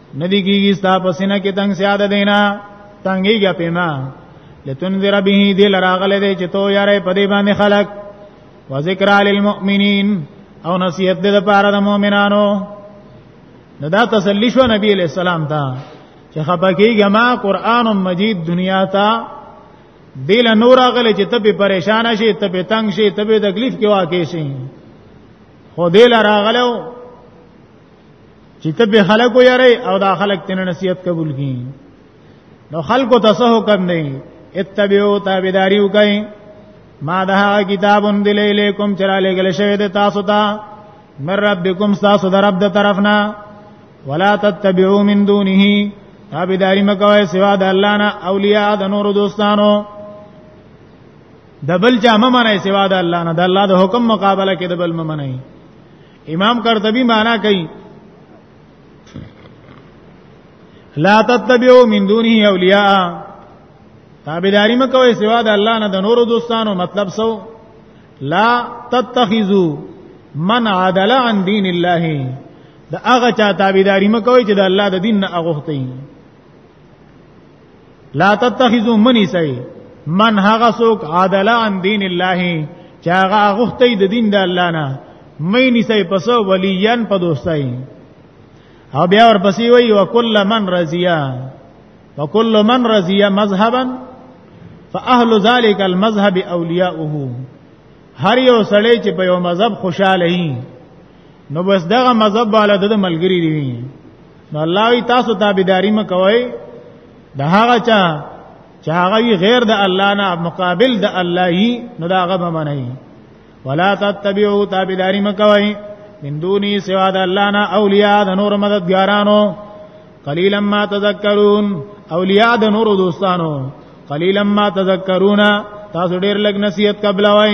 ندی کیږي ستا پسینه کې تنگ سیاده دینا تنگیږي په ما لتنذر به دی لراغله دی چې تو یاره په دې باندې خلق وذکر للمؤمنین او نصیحت دې لپاره د مؤمنانو نو دا تسلی شو نبی علیہ السلام ته چې خپکیږي ما قران مجید دنیا ته دل نور غلې چې ته به پریشان شې ته به تنگ شې ته به تکلیف کې واقع شې خو دل راغلو چې ته به خلکو یاري او دا خلک تنه نصیحت قبول کړي نو خلکو ته څه حکم دی اتبعو تابعداریو کوي ما ده کتاب اندل الیکم چرا لګل شوی د تاسو ته من ربکم تاسو د رب د طرفنا ولا تتبعوا من دونه تابعداري مکوئ سوا د الله نه اولیاء د نور دوستانو د بل چا ممنه سوا د الله نه د الله د حکم مقابله کې د بل ممنه امام قرطبي معنا کوي لا تتبعوا من دونه اولیاء تابعداري مکوئ سوا د الله نه د نورو دوستانو مطلب سو لا تتخذوا من عدل عن دین الله د هغه چا تابعداري مکوئ چې د الله د دین نه اغوښتي لا تتخذوا منی سي من هغه سوک عادل عن دین الله چې هغه غختې د دین د الله نه مې نسې پسو ولیان په دوستای او بیا ور پسې وی وکل من رضیا وکل من رضیا مذهبا فاهل ذلك المذهب اولیاؤه هر یو سړی چې په یو مذهب خوشاله وي نو بس دغه مذهب بالا د ملګری دی نو الله وی تاسو تابعداري مکوئ د هغه چا چې هغه غیر د الله نه مقابل د الله هی نو دا هغه منای ولا تتبعوا تابعداري مکوئ من دوني سوا د الله نه اولیاء د نور مددګارانو قلیلا ما تذکرون اولیاء د نور دوستانو قلیلا ما تذکرون تاسو ډیر لږ نصیحت قبل وای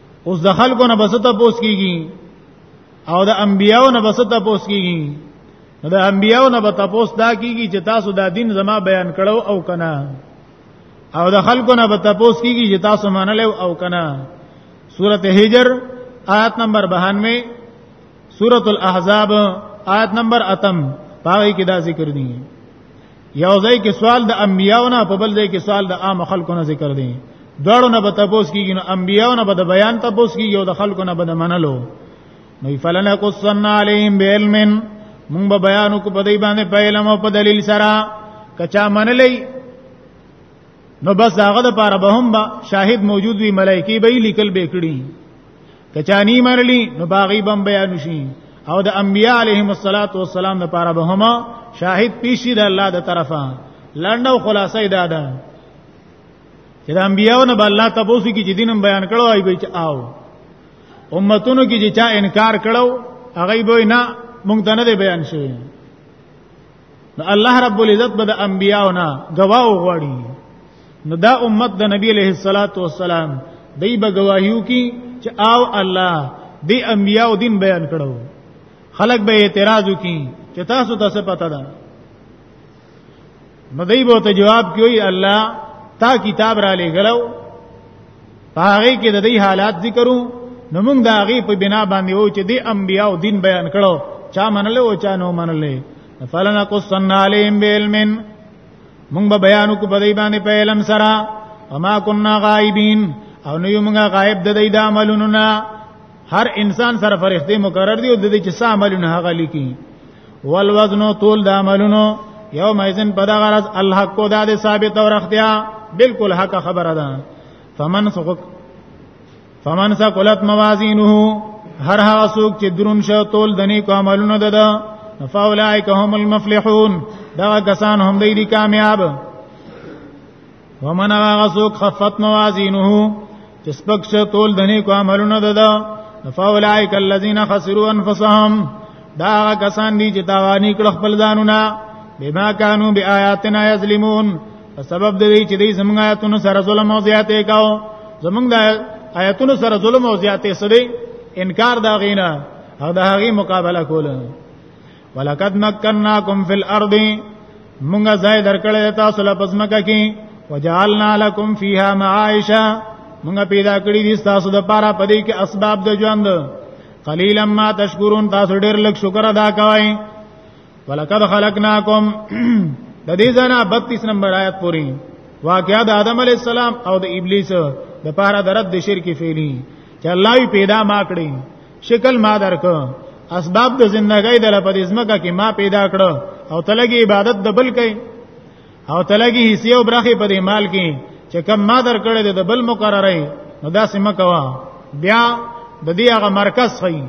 اوس د خلکو نه بسته پوس کیږي او د انبیانو نه بسته پوس کیږي نو د انبیانو نه به تاسو دا کیږي چې تاسو دا دین زما بیان کړو او کنه او د خلکو نه به تاسو کیږي چې تاسو منل او کنه سورته هجر آیت نمبر 92 سورۃ الاحزاب آیت نمبر اتم پاوی کې دا ذکر دي یو ځای کې سوال د انبیاونه په بل ځای کې سوال د عام خلکو نه ذکر دی داړو نه به تاسو کیږي نو انبیاونه به د بیان تاسو کیږي او د خلکو نه به د منلو نو فلنا قصنا علیهم بعلم مونږ به بیان کو په دې باندې په علم او په دلیل سره کچا منلې نو بس هغه د پاره به هم با شاهد موجود وي ملایکی به لیکل به کړي کچانی مرلی نو باغی بم بیان شي او د انبیاء علیهم الصلاۃ والسلام لپاره به هما شاهد پیشي د الله د طرفه لنډ او خلاصه دا ده چې د انبیاء نه بل الله تاسو کې چې دینم بیان کړو ای به آو امتونو کې چې چا انکار کړو هغه به نه مونږ ته نه بیان شوی نو الله رب العزت به د انبیاونه گواه وغوړي نو دا امت د نبی علیہ الصلات والسلام دی به گواهیو کی چې آو الله دی انبیاو دین بیان کړو خلق به اعتراض وکي چې تاسو ته څه پته ده نو دی به ته جواب کوي الله تا کتاب را لګلو هغه کې د دې حالات ذکرو نو موږ دا غي په بنا باندې وو چې د انبیاو دین بیان کړو چا منل او چا نو منل فلنا قصنا علیم بعلم موږ به بیان کو په دې باندې په علم سره وما كنا غائبین او نو موږ غائب د دې د عملونو نه هر انسان سره فرښتې مقرر دي او د دې چې څه عملونه هغه لیکي والوزن طول د عملونو یوم ایزن په دغه ورځ الحق کو د ثابت او رختیا بالکل حق خبره ده فمن سقط فمن سقلت موازینه هر هغه څوک چې درون شو تول د نیکو عملونو دده فاولائک هم المفلحون دا کسان هم دی دي کامیاب ومن هغه څوک خفت موازینه چې سپک شو تول د نیکو عملونو دده فاولائک الذین خسروا انفسهم دا کسان دي چې تاوانی کړ خپل ځانونه بما كانوا بآياتنا يظلمون په سبب د دې چې دې زمونږ آیاتونو سره ظلم او زیاتې کاو زمونږ د آیاتونو سره ظلم او زیاتې سره انکار دا غینا او دا غي مقابله کوله ولقد مکنناکم فی الارض مونږه ځای درکړې تاسو له پزمکه کې وجعلنا لكم فيها معايشا مونږه پیدا کړی دي تاسو د پاره پدې کې اسباب د ژوند قلیلا ما تشکرون تاسو ډېر لږ شکر ادا کوئ ولقد خلقناکم د دې ځنا 32 نمبر آیت پوری واقعا د آدم علی السلام او د ابلیس د پاره د رد شرک فعلی چې الله یې پیدا ما کړی شکل ما درک اسباب د زندګۍ د لپاره ځمکه کې ما پیدا کړ او تلګي عبادت د بل کوي او تلګي حصے او برخه په دې مال کې چې کم ما در کړې د بل مقرره نو دا سم کوا بیا د دې هغه مرکز خي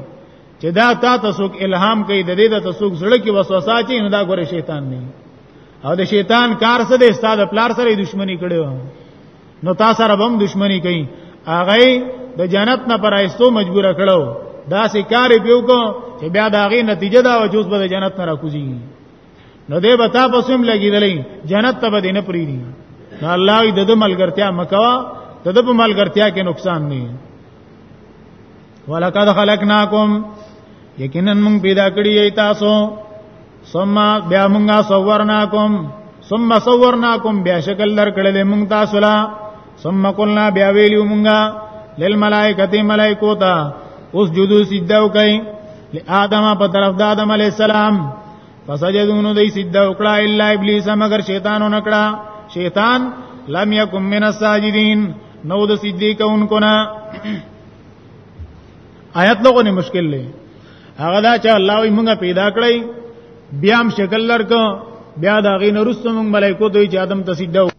چې دا تا ته څوک الهام کوي د دې د تسوک زړه کې وسوسه چي نه دا ګوره شیطان نه او د شیطان کار څه دی استاد پلار سره دښمنی کړي نو تا سره هم دښمنی کوي هغه د جنت نه پر ایستو مجبور کړو دا سې کار پیو کو چې بیا دا غي نتیجه دا وجوز به جنت نه راکوزي نو دې به تا پسوم لګیدلې جنت ته به نه پری دي نو الله دې د ملګرتیا مکوا دغه په ملګرتیا کې نقصان نه ولقد خلقناکم یقینا موږ پیدا کړی ای تاسو ثم بیا موږ صورناکم ثم صورناکم بیا شکل در کړل موږ تاسو لا ثم قلنا بیا ویلو موږ للملائکه ملائکو ته اوس جدو سجده وکي لآدم په طرف د آدم علی السلام فسجدون دی سجده وکړه الا ابلیس مگر شیطان نکړه شیطان لم یکم من الساجدین نو د سجدی کوونکو نه آیات لغونی مشکل لې هغه دا چې الله وي موږ پیدا کړی بیا هم شکل لرک بیا دا غي نرسته موږ ملائکو دوی چې آدم ته سجده